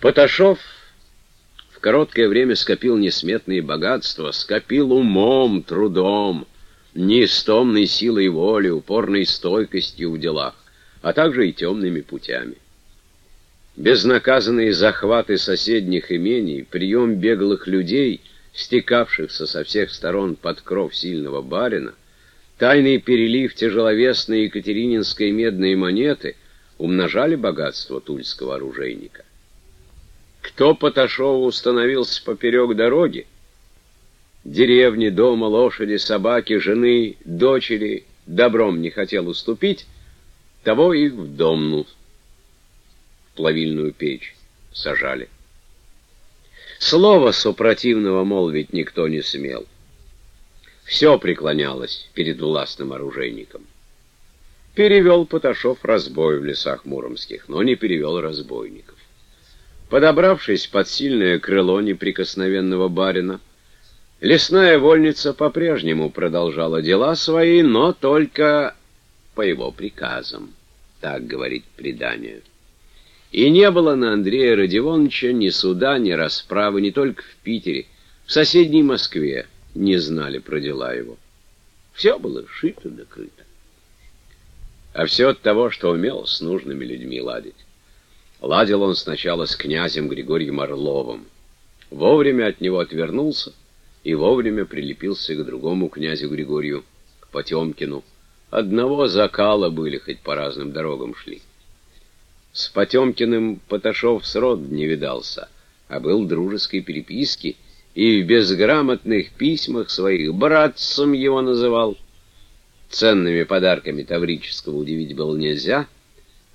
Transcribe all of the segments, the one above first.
Поташов в короткое время скопил несметные богатства, скопил умом, трудом, неистомной силой воли, упорной стойкостью в делах, а также и темными путями. Безнаказанные захваты соседних имений, прием беглых людей, стекавшихся со всех сторон под кров сильного барина, тайный перелив тяжеловесной екатерининской медной монеты умножали богатство тульского оружейника. Кто Поташову установился поперек дороги? Деревни, дома, лошади, собаки, жены, дочери добром не хотел уступить, того их в домну, в плавильную печь сажали. Слово супротивного молвить никто не смел. Все преклонялось перед властным оружейником. Перевел Поташов разбой в лесах муромских, но не перевел разбойников. Подобравшись под сильное крыло неприкосновенного барина, лесная вольница по-прежнему продолжала дела свои, но только по его приказам, так говорит предание. И не было на Андрея Родионовича ни суда, ни расправы, не только в Питере, в соседней Москве не знали про дела его. Все было шито-накрыто. А все от того, что умел с нужными людьми ладить. Ладил он сначала с князем Григорием Орловым. Вовремя от него отвернулся и вовремя прилепился к другому князю Григорию, к Потемкину. Одного закала были, хоть по разным дорогам шли. С Потемкиным Поташов срод не видался, а был дружеской переписки и в безграмотных письмах своих братцем его называл. Ценными подарками Таврического удивить было нельзя —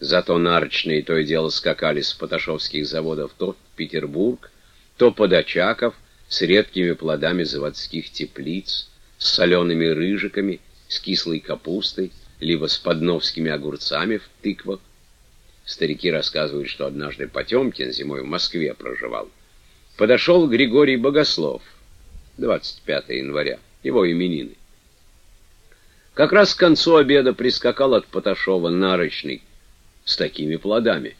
Зато нарочные то и дело скакали с поташовских заводов то в Петербург, то под Очаков с редкими плодами заводских теплиц, с солеными рыжиками, с кислой капустой, либо с подновскими огурцами в тыквах. Старики рассказывают, что однажды Потемкин зимой в Москве проживал. Подошел Григорий Богослов, 25 января, его именины. Как раз к концу обеда прискакал от Поташова нарочный с такими плодами,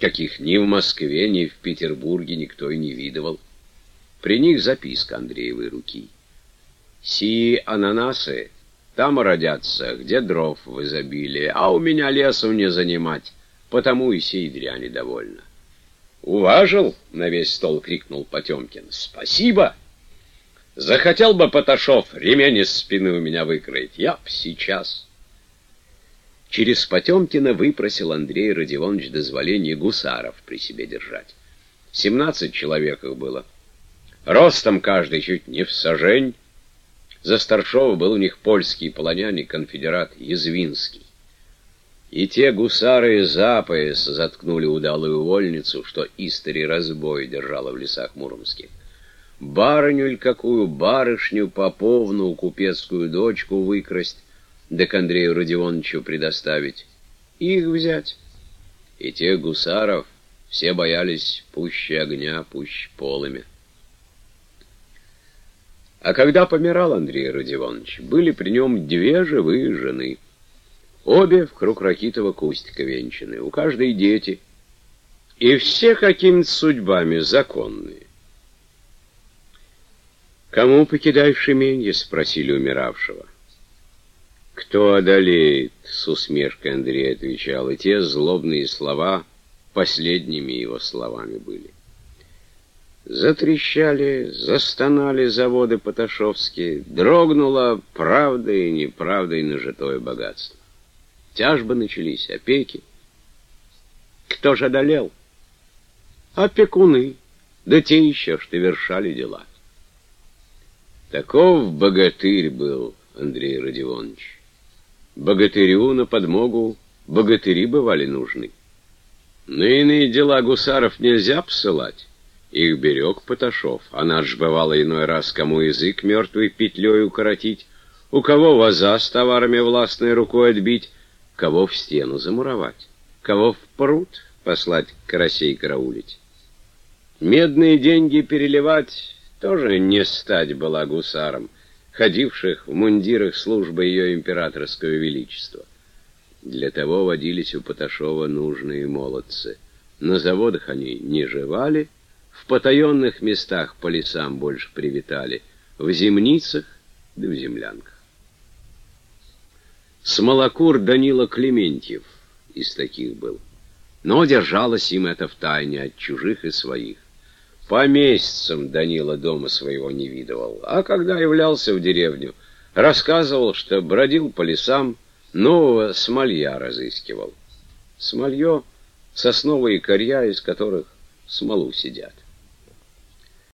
каких ни в Москве, ни в Петербурге никто и не видывал. При них записка Андреевой руки. «Сии ананасы там родятся, где дров в изобилии, а у меня лесу не занимать, потому и сей дряни довольно». «Уважил?» — на весь стол крикнул Потемкин. «Спасибо!» «Захотел бы Поташов ремень из спины у меня выкроить, я б сейчас...» Через Потемкина выпросил Андрей Родионович дозволение гусаров при себе держать. Семнадцать человек их было. Ростом каждый чуть не в сажень. За старшего был у них польский полоняник, конфедерат Язвинский. И те гусары за пояс заткнули удалую вольницу, что истори разбой держала в лесах муромских. Барыню или какую барышню, поповну, купецкую дочку выкрасть, да к Андрею Родионовичу предоставить, их взять. И тех гусаров все боялись пуще огня, пуще полыми. А когда помирал Андрей Родионович, были при нем две живые жены. Обе в круг ракитого кустика венчаны, у каждой дети. И все какими-то судьбами законные. «Кому покидаешь именье?» — спросили умиравшего. «Кто одолеет?» — с усмешкой Андрей отвечал, и те злобные слова последними его словами были. Затрещали, застонали заводы поташовские, дрогнуло правдой и неправдой нажитое богатство. Тяжбы начались, опеки. Кто же одолел? Опекуны, да те еще, что вершали дела. Таков богатырь был Андрей Родионович. Богатырю на подмогу богатыри бывали нужны. На иные дела гусаров нельзя посылать. Их берег Поташов, а наш бывало иной раз кому язык мертвой петлей укоротить, у кого ваза с товарами властной рукой отбить, кого в стену замуровать, кого в пруд послать карасей караулить. Медные деньги переливать тоже не стать была гусаром ходивших в мундирах службы ее императорского величества. Для того водились у Поташова нужные молодцы. На заводах они не жевали, в потаенных местах по лесам больше привитали, в земницах да в землянках. Смолокур Данила Клементьев из таких был. Но держалось им это в тайне от чужих и своих. По месяцам Данила дома своего не видывал, а когда являлся в деревню, рассказывал, что бродил по лесам, нового смолья разыскивал. Смолье — сосновые корья, из которых смолу сидят.